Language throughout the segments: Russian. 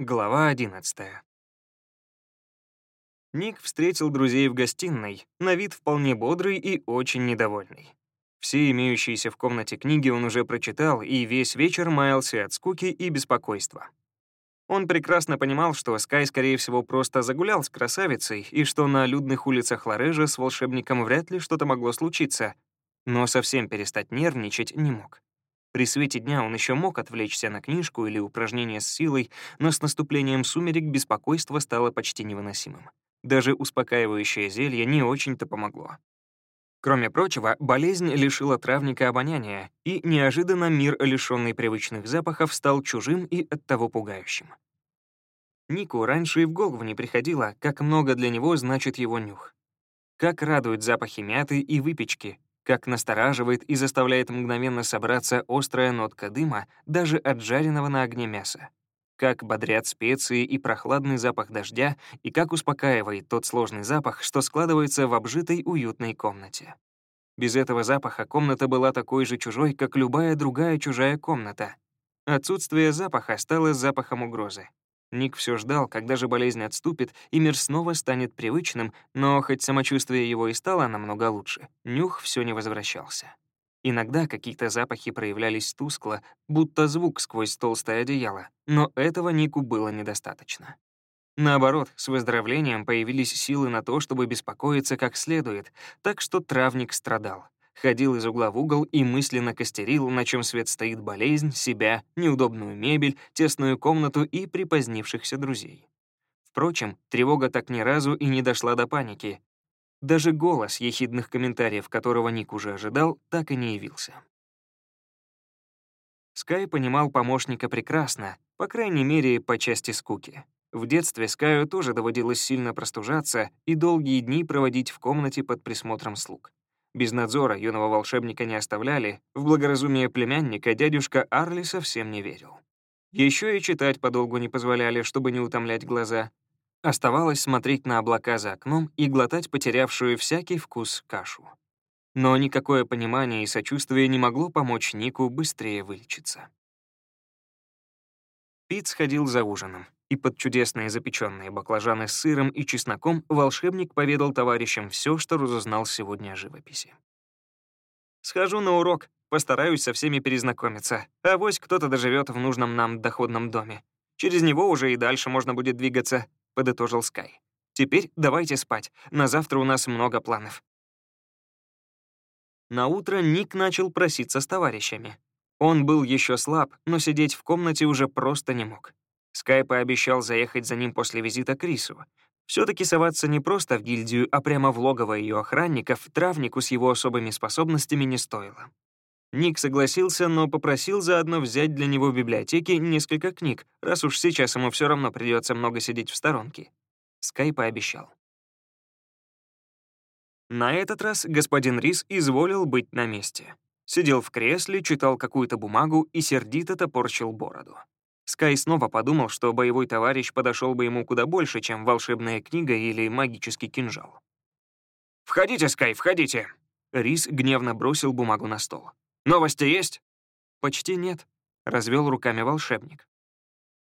Глава 11. Ник встретил друзей в гостиной, на вид вполне бодрый и очень недовольный. Все имеющиеся в комнате книги он уже прочитал и весь вечер маялся от скуки и беспокойства. Он прекрасно понимал, что Скай, скорее всего, просто загулял с красавицей, и что на людных улицах Лорежа с волшебником вряд ли что-то могло случиться, но совсем перестать нервничать не мог. При свете дня он еще мог отвлечься на книжку или упражнение с силой, но с наступлением сумерек беспокойство стало почти невыносимым. Даже успокаивающее зелье не очень-то помогло. Кроме прочего, болезнь лишила травника обоняния, и неожиданно мир, лишенный привычных запахов, стал чужим и оттого пугающим. Нику раньше и в голову не приходило, как много для него значит его нюх. Как радуют запахи мяты и выпечки, как настораживает и заставляет мгновенно собраться острая нотка дыма даже от жареного на огне мяса. Как бодрят специи и прохладный запах дождя, и как успокаивает тот сложный запах, что складывается в обжитой уютной комнате. Без этого запаха комната была такой же чужой, как любая другая чужая комната. Отсутствие запаха стало запахом угрозы. Ник все ждал, когда же болезнь отступит, и мир снова станет привычным, но хоть самочувствие его и стало намного лучше, нюх все не возвращался. Иногда какие-то запахи проявлялись тускло, будто звук сквозь толстое одеяло, но этого Нику было недостаточно. Наоборот, с выздоровлением появились силы на то, чтобы беспокоиться как следует, так что травник страдал ходил из угла в угол и мысленно костерил, на чем свет стоит болезнь, себя, неудобную мебель, тесную комнату и припозднившихся друзей. Впрочем, тревога так ни разу и не дошла до паники. Даже голос ехидных комментариев, которого Ник уже ожидал, так и не явился. Скай понимал помощника прекрасно, по крайней мере, по части скуки. В детстве Скаю тоже доводилось сильно простужаться и долгие дни проводить в комнате под присмотром слуг. Без надзора юного волшебника не оставляли, в благоразумие племянника дядюшка Арли совсем не верил. Еще и читать подолгу не позволяли, чтобы не утомлять глаза. Оставалось смотреть на облака за окном и глотать потерявшую всякий вкус кашу. Но никакое понимание и сочувствие не могло помочь Нику быстрее вылечиться. Пит сходил за ужином и под чудесные запеченные баклажаны с сыром и чесноком волшебник поведал товарищам все, что разузнал сегодня о живописи. «Схожу на урок, постараюсь со всеми перезнакомиться, а вось кто-то доживет в нужном нам доходном доме. Через него уже и дальше можно будет двигаться», — подытожил Скай. «Теперь давайте спать, на завтра у нас много планов». На утро Ник начал проситься с товарищами. Он был еще слаб, но сидеть в комнате уже просто не мог. Скай пообещал заехать за ним после визита к Рису. Все-таки соваться не просто в гильдию, а прямо в логово ее охранников травнику с его особыми способностями не стоило. Ник согласился, но попросил заодно взять для него в библиотеке несколько книг, раз уж сейчас ему все равно придется много сидеть в сторонке. Скай пообещал. На этот раз господин Рис изволил быть на месте. Сидел в кресле, читал какую-то бумагу и сердито топорщил бороду. Скай снова подумал, что боевой товарищ подошел бы ему куда больше, чем волшебная книга или магический кинжал. «Входите, Скай, входите!» Рис гневно бросил бумагу на стол. «Новости есть?» «Почти нет», — развел руками волшебник.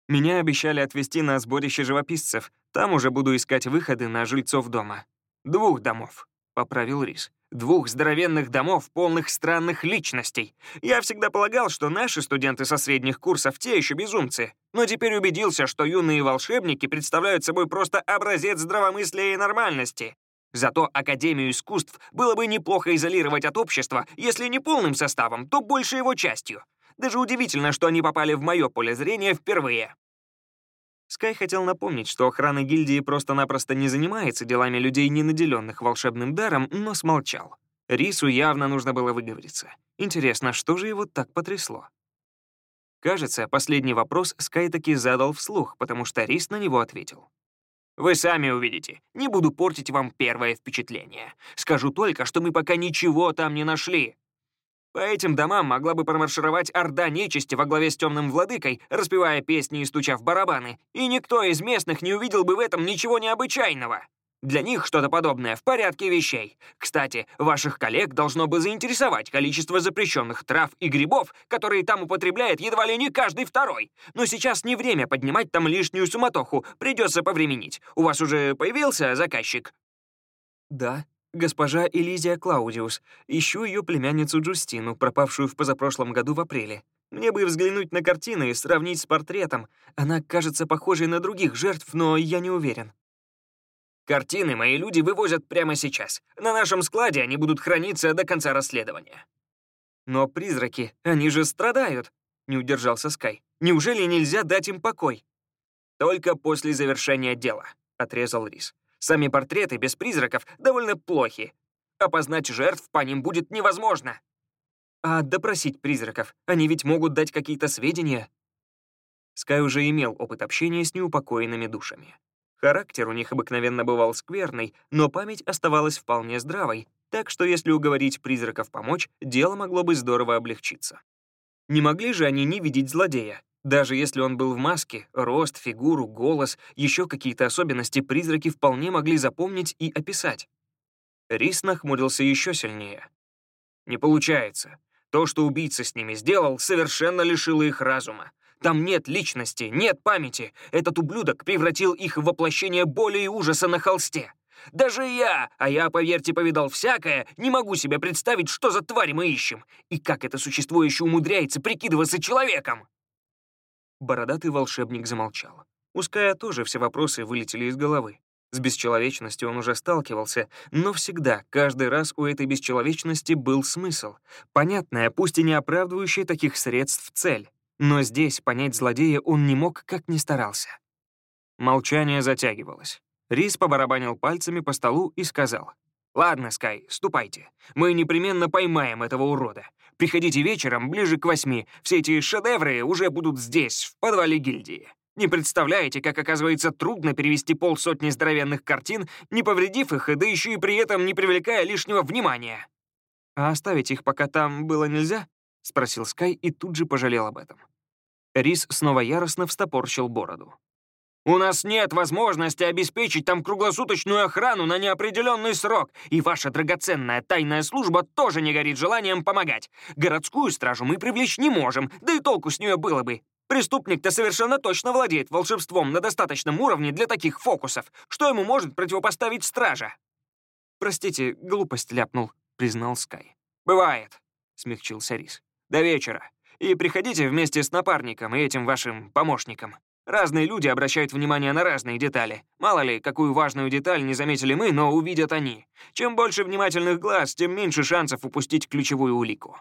«Меня обещали отвезти на сборище живописцев. Там уже буду искать выходы на жильцов дома». «Двух домов», — поправил Рис двух здоровенных домов, полных странных личностей. Я всегда полагал, что наши студенты со средних курсов те еще безумцы, но теперь убедился, что юные волшебники представляют собой просто образец здравомыслия и нормальности. Зато Академию искусств было бы неплохо изолировать от общества, если не полным составом, то больше его частью. Даже удивительно, что они попали в мое поле зрения впервые. Скай хотел напомнить, что охрана гильдии просто-напросто не занимается делами людей, не наделенных волшебным даром, но смолчал. Рису явно нужно было выговориться. Интересно, что же его так потрясло? Кажется, последний вопрос Скай таки задал вслух, потому что Рис на него ответил. «Вы сами увидите. Не буду портить вам первое впечатление. Скажу только, что мы пока ничего там не нашли. По этим домам могла бы промаршировать орда нечисти во главе с темным владыкой, распевая песни и стуча в барабаны, и никто из местных не увидел бы в этом ничего необычайного. Для них что-то подобное в порядке вещей. Кстати, ваших коллег должно бы заинтересовать количество запрещенных трав и грибов, которые там употребляет едва ли не каждый второй. Но сейчас не время поднимать там лишнюю суматоху, придется повременить. У вас уже появился заказчик? Да, госпожа Элизия Клаудиус. Ищу ее племянницу Джустину, пропавшую в позапрошлом году в апреле. Мне бы взглянуть на картины и сравнить с портретом. Она кажется похожей на других жертв, но я не уверен. Картины мои люди вывозят прямо сейчас. На нашем складе они будут храниться до конца расследования. Но призраки, они же страдают, не удержался Скай. Неужели нельзя дать им покой? Только после завершения дела, отрезал Рис. Сами портреты без призраков довольно плохи. Опознать жертв по ним будет невозможно. А допросить призраков, они ведь могут дать какие-то сведения. Скай уже имел опыт общения с неупокоенными душами. Характер у них обыкновенно бывал скверный, но память оставалась вполне здравой, так что если уговорить призраков помочь, дело могло бы здорово облегчиться. Не могли же они не видеть злодея. Даже если он был в маске, рост, фигуру, голос, еще какие-то особенности призраки вполне могли запомнить и описать. Рис нахмурился еще сильнее. «Не получается. То, что убийца с ними сделал, совершенно лишило их разума. Там нет личности, нет памяти. Этот ублюдок превратил их в воплощение боли и ужаса на холсте. Даже я, а я, поверьте, повидал всякое, не могу себе представить, что за тварь мы ищем, и как это существо еще умудряется прикидываться человеком. Бородатый волшебник замолчал. У Ская тоже все вопросы вылетели из головы. С бесчеловечностью он уже сталкивался, но всегда, каждый раз у этой бесчеловечности был смысл. Понятная, пусть и не оправдывающая таких средств цель. Но здесь понять злодея он не мог, как ни старался. Молчание затягивалось. Рис побарабанил пальцами по столу и сказал. «Ладно, Скай, ступайте. Мы непременно поймаем этого урода. Приходите вечером, ближе к восьми. Все эти шедевры уже будут здесь, в подвале гильдии. Не представляете, как, оказывается, трудно перевести полсотни здоровенных картин, не повредив их, да еще и при этом не привлекая лишнего внимания». «А оставить их пока там было нельзя?» — спросил Скай и тут же пожалел об этом. Рис снова яростно встопорщил бороду. «У нас нет возможности обеспечить там круглосуточную охрану на неопределенный срок, и ваша драгоценная тайная служба тоже не горит желанием помогать. Городскую стражу мы привлечь не можем, да и толку с нее было бы. Преступник-то совершенно точно владеет волшебством на достаточном уровне для таких фокусов. Что ему может противопоставить стража?» «Простите, глупость ляпнул», — признал Скай. «Бывает», — смягчился Рис. «До вечера. И приходите вместе с напарником и этим вашим помощником. Разные люди обращают внимание на разные детали. Мало ли, какую важную деталь не заметили мы, но увидят они. Чем больше внимательных глаз, тем меньше шансов упустить ключевую улику».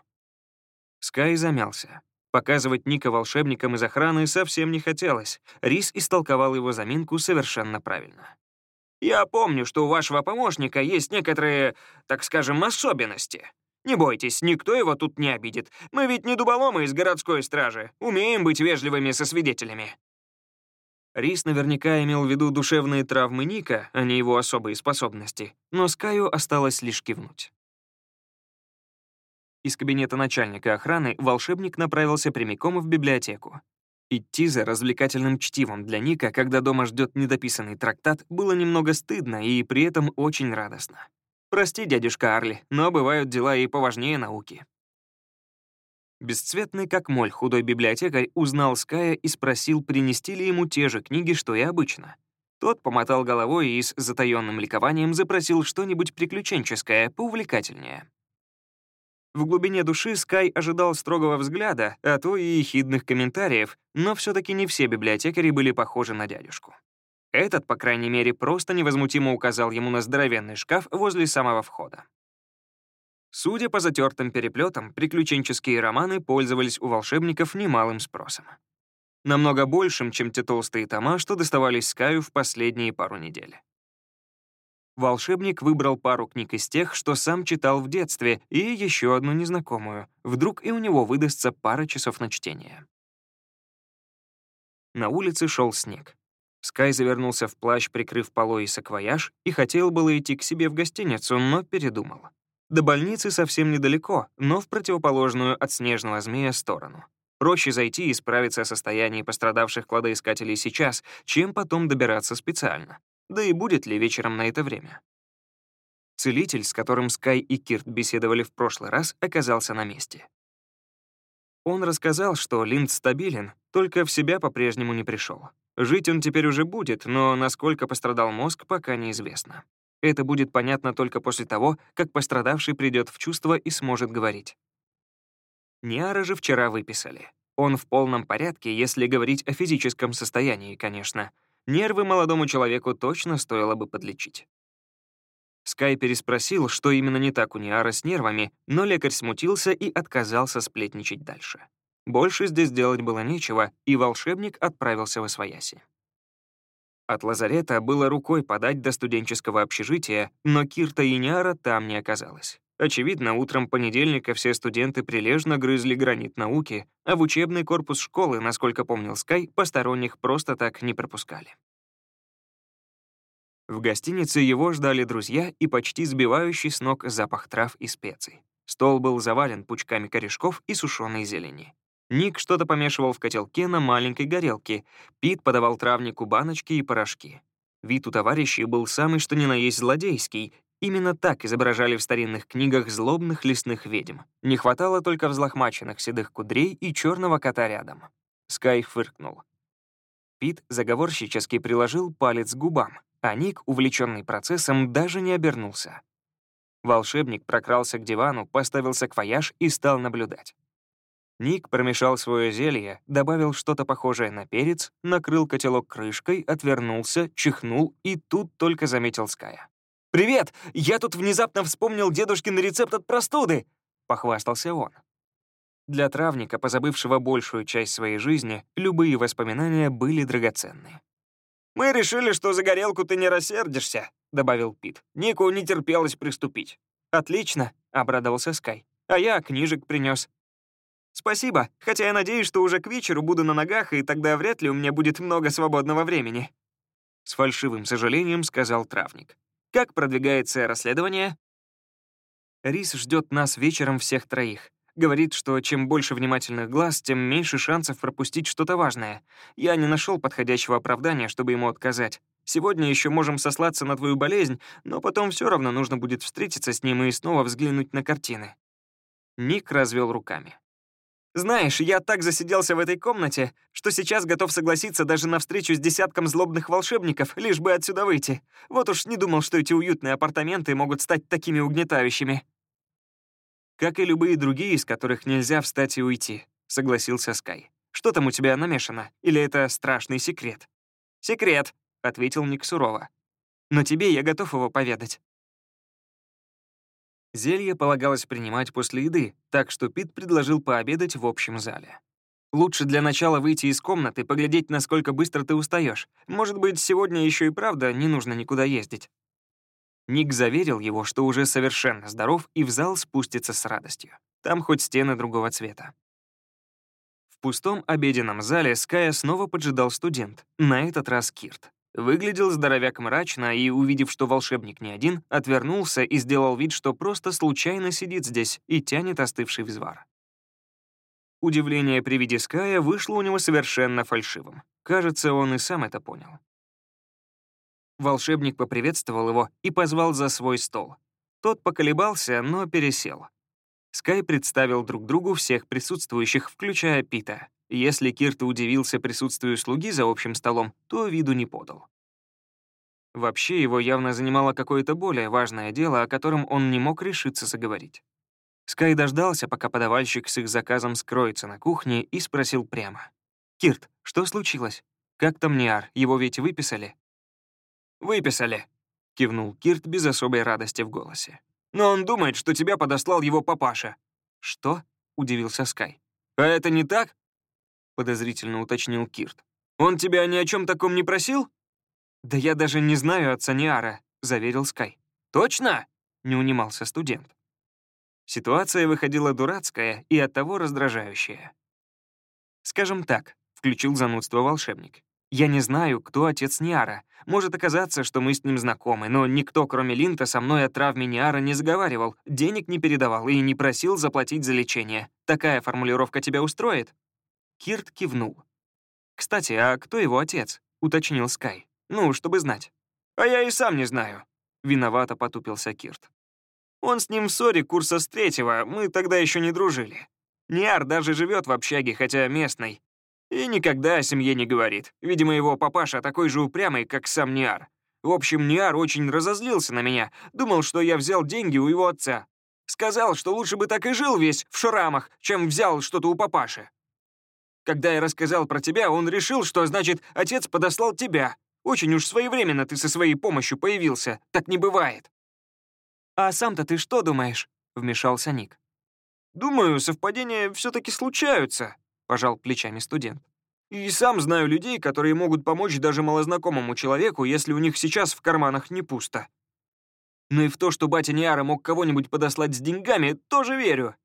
Скай замялся. Показывать Ника волшебникам из охраны совсем не хотелось. Рис истолковал его заминку совершенно правильно. «Я помню, что у вашего помощника есть некоторые, так скажем, особенности. Не бойтесь, никто его тут не обидит. Мы ведь не дуболомы из городской стражи. Умеем быть вежливыми со свидетелями». Рис наверняка имел в виду душевные травмы Ника, а не его особые способности, но Скаю осталось лишь кивнуть. Из кабинета начальника охраны волшебник направился прямиком в библиотеку. Идти за развлекательным чтивом для Ника, когда дома ждет недописанный трактат, было немного стыдно и при этом очень радостно. Прости, дядюшка Арли, но бывают дела и поважнее науки. Бесцветный, как моль, худой библиотекарь узнал Ская и спросил, принести ли ему те же книги, что и обычно. Тот помотал головой и с затаённым ликованием запросил что-нибудь приключенческое, поувлекательнее. В глубине души Скай ожидал строгого взгляда, а то и ехидных комментариев, но все таки не все библиотекари были похожи на дядюшку. Этот, по крайней мере, просто невозмутимо указал ему на здоровенный шкаф возле самого входа. Судя по затертым переплетам, приключенческие романы пользовались у волшебников немалым спросом. Намного большим, чем те толстые тома, что доставались Скаю в последние пару недель. Волшебник выбрал пару книг из тех, что сам читал в детстве, и еще одну незнакомую. Вдруг и у него выдастся пара часов на чтение. На улице шел снег. Скай завернулся в плащ, прикрыв полой и саквояж, и хотел было идти к себе в гостиницу, но передумал. До больницы совсем недалеко, но в противоположную от снежного змея сторону. Проще зайти и справиться о состоянии пострадавших кладоискателей сейчас, чем потом добираться специально. да и будет ли вечером на это время. Целитель, с которым Скай и Кирт беседовали в прошлый раз, оказался на месте. Он рассказал, что Линд стабилен, только в себя по-прежнему не пришел. Жить он теперь уже будет, но насколько пострадал мозг, пока неизвестно. Это будет понятно только после того, как пострадавший придет в чувство и сможет говорить. Ниара же вчера выписали. Он в полном порядке, если говорить о физическом состоянии, конечно. Нервы молодому человеку точно стоило бы подлечить. Скай переспросил, что именно не так у Ниара с нервами, но лекарь смутился и отказался сплетничать дальше. Больше здесь делать было нечего, и волшебник отправился в Освояси. От лазарета было рукой подать до студенческого общежития, но Кирта и Ниара там не оказалось. Очевидно, утром понедельника все студенты прилежно грызли гранит науки, а в учебный корпус школы, насколько помнил Скай, посторонних просто так не пропускали. В гостинице его ждали друзья и почти сбивающий с ног запах трав и специй. Стол был завален пучками корешков и сушеной зелени. Ник что-то помешивал в котелке на маленькой горелке. Пит подавал травнику баночки и порошки. Вид у товарищей был самый что ни на есть злодейский, Именно так изображали в старинных книгах злобных лесных ведьм. Не хватало только взлохмаченных седых кудрей и черного кота рядом. Скай фыркнул. Пит заговорщически приложил палец к губам, а Ник, увлеченный процессом, даже не обернулся. Волшебник прокрался к дивану, поставил саквояж и стал наблюдать. Ник промешал свое зелье, добавил что-то похожее на перец, накрыл котелок крышкой, отвернулся, чихнул и тут только заметил Ская. «Привет! Я тут внезапно вспомнил дедушкин рецепт от простуды!» — похвастался он. Для травника, позабывшего большую часть своей жизни, любые воспоминания были драгоценны. «Мы решили, что за горелку ты не рассердишься», — добавил Пит. «Нику не терпелось приступить». «Отлично», — обрадовался Скай. «А я книжек принес. «Спасибо, хотя я надеюсь, что уже к вечеру буду на ногах, и тогда вряд ли у меня будет много свободного времени». С фальшивым сожалением сказал травник. Как продвигается расследование? Рис ждет нас вечером всех троих. Говорит, что чем больше внимательных глаз, тем меньше шансов пропустить что-то важное. Я не нашел подходящего оправдания, чтобы ему отказать. Сегодня еще можем сослаться на твою болезнь, но потом все равно нужно будет встретиться с ним и снова взглянуть на картины. Ник развел руками. Знаешь, я так засиделся в этой комнате, что сейчас готов согласиться даже на встречу с десятком злобных волшебников, лишь бы отсюда выйти. Вот уж не думал, что эти уютные апартаменты могут стать такими угнетающими. Как и любые другие, из которых нельзя встать и уйти, согласился Скай. Что там у тебя намешано? Или это страшный секрет? Секрет, ответил Ник сурово. Но тебе я готов его поведать. Зелье полагалось принимать после еды, так что Пит предложил пообедать в общем зале. «Лучше для начала выйти из комнаты, поглядеть, насколько быстро ты устаешь. Может быть, сегодня еще и правда не нужно никуда ездить». Ник заверил его, что уже совершенно здоров и в зал спустится с радостью. Там хоть стены другого цвета. В пустом обеденном зале Ская снова поджидал студент, на этот раз Кирт. Выглядел здоровяк мрачно и, увидев, что волшебник не один, отвернулся и сделал вид, что просто случайно сидит здесь и тянет остывший взвар. Удивление при виде Ская вышло у него совершенно фальшивым. Кажется, он и сам это понял. Волшебник поприветствовал его и позвал за свой стол. Тот поколебался, но пересел. Скай представил друг другу всех присутствующих, включая Пита. Если Кирт удивился присутствию слуги за общим столом, то виду не подал. Вообще, его явно занимало какое-то более важное дело, о котором он не мог решиться заговорить. Скай дождался, пока подавальщик с их заказом скроется на кухне, и спросил прямо. «Кирт, что случилось? Как там Ниар? Его ведь выписали?» «Выписали», — кивнул Кирт без особой радости в голосе. «Но он думает, что тебя подослал его папаша». «Что?» — удивился Скай. «А это не так?» — подозрительно уточнил Кирт. «Он тебя ни о чем таком не просил?» «Да я даже не знаю отца Ниара», — заверил Скай. «Точно?» — не унимался студент. Ситуация выходила дурацкая и оттого раздражающая. «Скажем так», — включил занудство волшебник. «Я не знаю, кто отец Ниара. Может оказаться, что мы с ним знакомы, но никто, кроме Линта, со мной о травме Ниара не заговаривал, денег не передавал и не просил заплатить за лечение. Такая формулировка тебя устроит?» Кирт кивнул. «Кстати, а кто его отец?» — уточнил Скай. «Ну, чтобы знать». А я и сам не знаю. Виновато потупился Кирт. Он с ним в ссоре курса с третьего, мы тогда еще не дружили. Ниар даже живет в общаге, хотя местный. И никогда о семье не говорит. Видимо, его папаша такой же упрямый, как сам Ниар. В общем, Ниар очень разозлился на меня, думал, что я взял деньги у его отца. Сказал, что лучше бы так и жил весь в шрамах, чем взял что-то у папаши. Когда я рассказал про тебя, он решил, что, значит, отец подослал тебя. Очень уж своевременно ты со своей помощью появился. Так не бывает. «А сам-то ты что думаешь?» — вмешался Ник. «Думаю, совпадения все-таки случаются», — пожал плечами студент. «И сам знаю людей, которые могут помочь даже малознакомому человеку, если у них сейчас в карманах не пусто. Ну и в то, что батя Ниара мог кого-нибудь подослать с деньгами, тоже верю.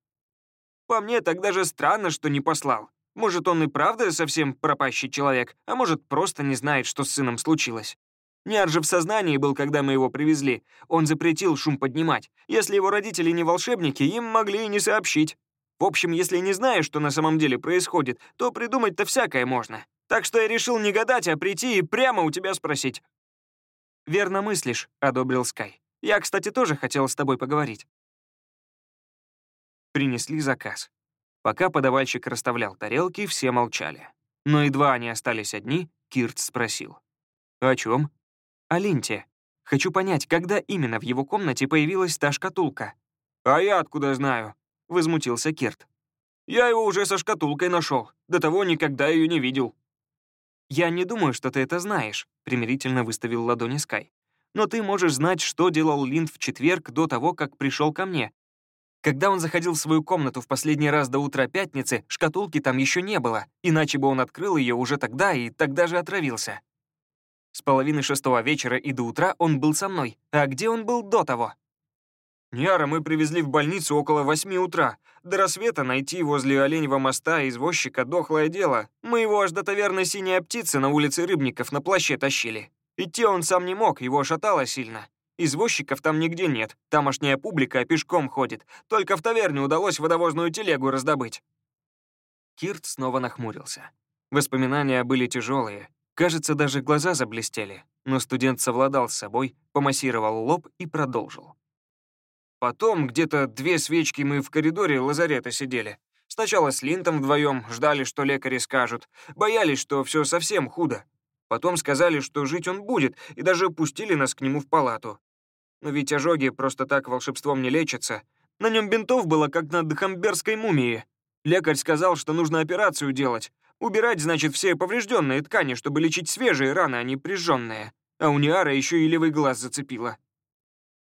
По мне, так даже странно, что не послал. Может, он и правда совсем пропащий человек, а может, просто не знает, что с сыном случилось. Ниар же в сознании был, когда мы его привезли. Он запретил шум поднимать. Если его родители не волшебники, им могли и не сообщить. В общем, если не знаешь, что на самом деле происходит, то придумать-то всякое можно. Так что я решил не гадать, а прийти и прямо у тебя спросить». «Верно мыслишь», — одобрил Скай. «Я, кстати, тоже хотел с тобой поговорить». Принесли заказ. Пока подавальщик расставлял тарелки, все молчали. Но едва они остались одни, Кирт спросил. «О чем?» о Линте. Хочу понять, когда именно в его комнате появилась та шкатулка». «А я откуда знаю?» — возмутился Кирт. «Я его уже со шкатулкой нашел. До того никогда ее не видел». «Я не думаю, что ты это знаешь», — примирительно выставил ладони Скай. «Но ты можешь знать, что делал Линд в четверг до того, как пришел ко мне. Когда он заходил в свою комнату в последний раз до утра пятницы, шкатулки там еще не было, иначе бы он открыл ее уже тогда и тогда же отравился. С половины шестого вечера и до утра он был со мной. А где он был до того? Няра мы привезли в больницу около восьми утра. До рассвета найти возле Оленевого моста извозчика дохлое дело. Мы его аж до таверны «Синяя птица» на улице Рыбников на плаще тащили. Идти он сам не мог, его шатало сильно. Извозчиков там нигде нет, тамошняя публика пешком ходит. Только в таверне удалось водовозную телегу раздобыть. Кирт снова нахмурился. Воспоминания были тяжелые, Кажется, даже глаза заблестели, но студент совладал с собой, помассировал лоб и продолжил. Потом где-то две свечки мы в коридоре лазарета сидели. Сначала с Линтом вдвоем ждали, что лекари скажут. Боялись, что все совсем худо. Потом сказали, что жить он будет, и даже пустили нас к нему в палату. Но ведь ожоги просто так волшебством не лечатся. На нем бинтов было, как на дхамберской мумии. Лекарь сказал, что нужно операцию делать, Убирать, значит, все поврежденные ткани, чтобы лечить свежие раны, а не прижженные. А у Ниара еще и левый глаз зацепило.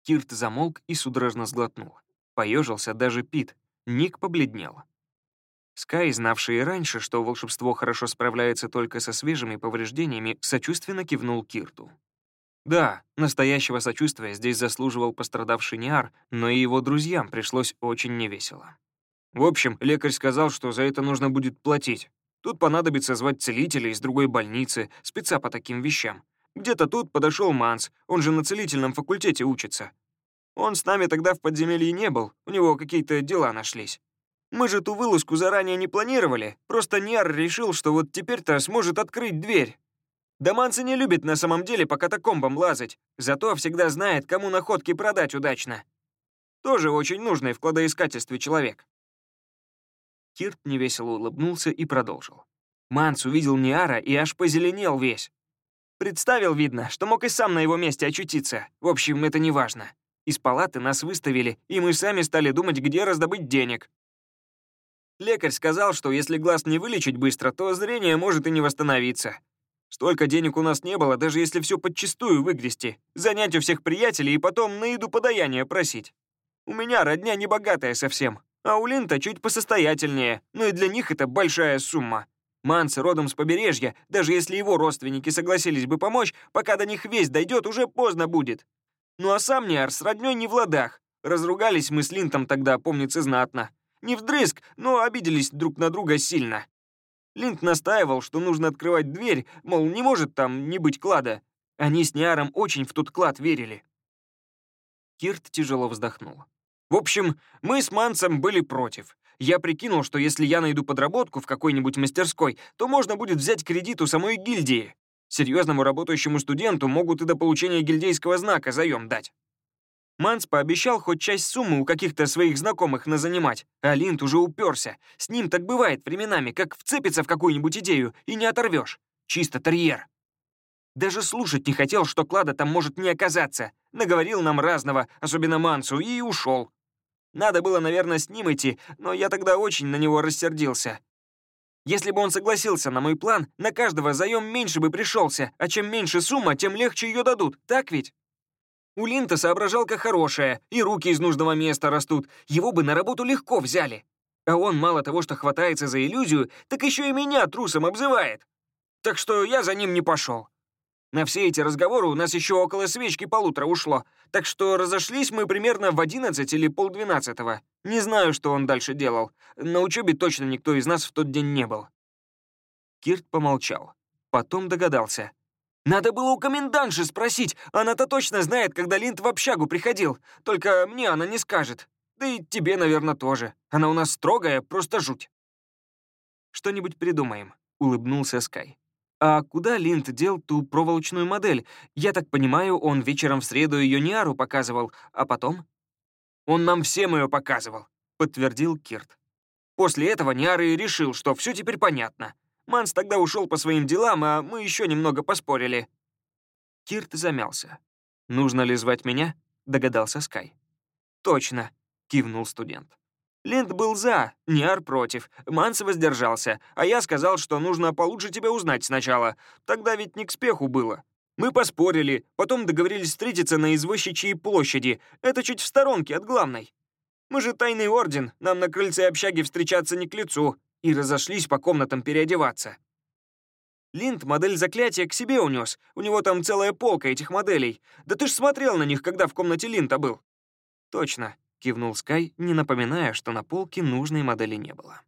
Кирт замолк и судорожно сглотнул. Поежился даже Пит. Ник побледнел. Скай, знавший раньше, что волшебство хорошо справляется только со свежими повреждениями, сочувственно кивнул Кирту. Да, настоящего сочувствия здесь заслуживал пострадавший Ниар, но и его друзьям пришлось очень невесело. В общем, лекарь сказал, что за это нужно будет платить. Тут понадобится звать целителя из другой больницы, спеца по таким вещам. Где-то тут подошел Манс, он же на целительном факультете учится. Он с нами тогда в подземелье не был, у него какие-то дела нашлись. Мы же ту вылазку заранее не планировали, просто Ниар решил, что вот теперь-то сможет открыть дверь. Да Манса не любит на самом деле по катакомбам лазать, зато всегда знает, кому находки продать удачно. Тоже очень нужный в кладоискательстве человек. Кирт невесело улыбнулся и продолжил. Манс увидел Ниара и аж позеленел весь. Представил, видно, что мог и сам на его месте очутиться. В общем, это не важно. Из палаты нас выставили, и мы сами стали думать, где раздобыть денег. Лекарь сказал, что если глаз не вылечить быстро, то зрение может и не восстановиться. Столько денег у нас не было, даже если все подчистую выгрести, занять у всех приятелей и потом на еду подаяние просить. У меня родня не богатая совсем, а у Линта чуть посостоятельнее, но и для них это большая сумма. Манс родом с побережья, даже если его родственники согласились бы помочь, пока до них весь дойдет, уже поздно будет. Ну а сам Ниар с роднёй не в ладах. Разругались мы с Линтом тогда, помнится, знатно. Не вдрызг, но обиделись друг на друга сильно. Линд настаивал, что нужно открывать дверь, мол, не может там не быть клада. Они с Ниаром очень в тот клад верили. Кирт тяжело вздохнул. В общем, мы с Мансом были против. Я прикинул, что если я найду подработку в какой-нибудь мастерской, то можно будет взять кредит у самой гильдии. Серьезному работающему студенту могут и до получения гильдейского знака заем дать. Манс пообещал хоть часть суммы у каких-то своих знакомых назанимать, а Линд уже уперся. С ним так бывает временами, как вцепится в какую-нибудь идею и не оторвешь. Чисто терьер. Даже слушать не хотел, что клада там может не оказаться. Наговорил нам разного, особенно Мансу, и ушел. Надо было, наверное, с ним идти, но я тогда очень на него рассердился. Если бы он согласился на мой план, на каждого заем меньше бы пришелся, а чем меньше сумма, тем легче ее дадут, так ведь? У Линта соображалка хорошая, и руки из нужного места растут, его бы на работу легко взяли. А он мало того, что хватается за иллюзию, так еще и меня трусом обзывает. Так что я за ним не пошел. На все эти разговоры у нас еще около свечки полутора ушло, так что разошлись мы примерно в одиннадцать или полдвенадцатого. Не знаю, что он дальше делал. На учебе точно никто из нас в тот день не был». Кирт помолчал. Потом догадался. «Надо было у комендантши спросить. Она-то точно знает, когда Линд в общагу приходил. Только мне она не скажет. Да и тебе, наверное, тоже. Она у нас строгая, просто жуть». «Что-нибудь придумаем», — улыбнулся Скай. «А куда Линд дел ту проволочную модель? Я так понимаю, он вечером в среду ее Ниару показывал, а потом?» «Он нам всем ее показывал», — подтвердил Кирт. После этого Ниары решил, что все теперь понятно. Манс тогда ушел по своим делам, а мы еще немного поспорили. Кирт замялся. «Нужно ли звать меня?» — догадался Скай. «Точно», — кивнул студент. Линд был за, Ниар против, Манс воздержался, а я сказал, что нужно получше тебя узнать сначала. Тогда ведь не к спеху было. Мы поспорили, потом договорились встретиться на извозчичьей площади. Это чуть в сторонке от главной. Мы же тайный орден, нам на крыльце общаги встречаться не к лицу. И разошлись по комнатам переодеваться. Линд модель заклятия к себе унес. У него там целая полка этих моделей. Да ты ж смотрел на них, когда в комнате Линта был. Точно. — кивнул Скай, не напоминая, что на полке нужной модели не было.